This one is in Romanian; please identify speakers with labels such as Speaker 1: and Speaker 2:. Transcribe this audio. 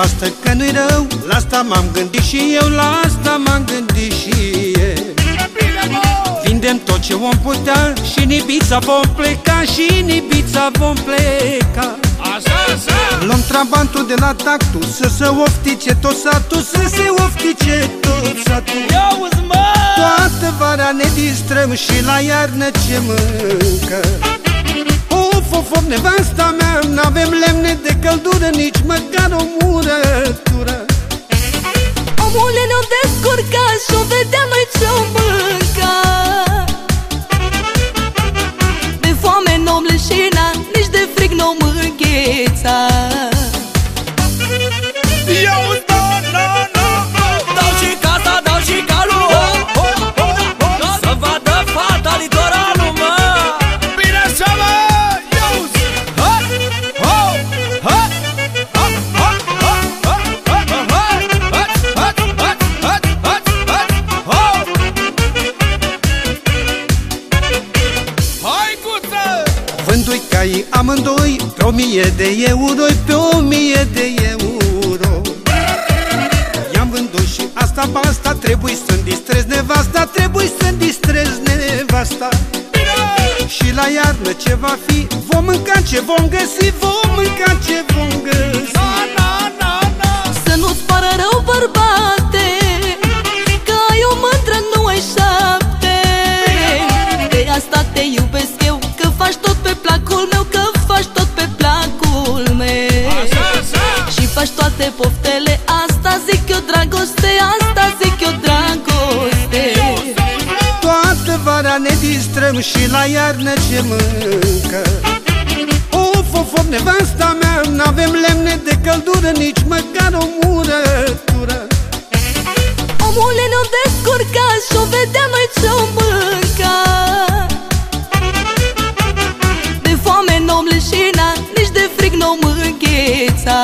Speaker 1: nevastă că nu-i rău. La asta m-am gândit și eu La asta m-am gândit și eu Vindem tot ce vom putea Și în Ibiza vom pleca Și în Ibiza vom pleca.
Speaker 2: Așa, așa.
Speaker 1: Luăm trabantul de la tactul Să se oftice tot satul Să se oftice tot satul.
Speaker 2: Ia-uzi, mă!
Speaker 1: Toată vara ne distrăm Și la iarnă ce mâncă Of, of, of, nevasta mea N-avem lemne de căldură Nici măcar o murătură.
Speaker 3: Omule ne-o descurca Și-o vedea noi ce-o mânca De foame n-o leșina Nici de frig n-o mângheța
Speaker 1: Vândui caii amândoi Pe o mie de euro Pe o mie de euro. I-am vândut și asta basta Trebuie să-mi distrez nevasta Trebuie să-mi distrez nevasta. Și la iarnă ce va fi Vom mânca ce vom găsi Vom mânca ce vom găsi distrăm Și la iarnă ce mâncă. Of, of, of, nevasta mea N-avem lemne de căldură Nici măcar o murătură.
Speaker 3: Omule ne-o descurca Și-o vedea noi ce-o mânca De foame n-o leșina Nici de frig n-o mângheța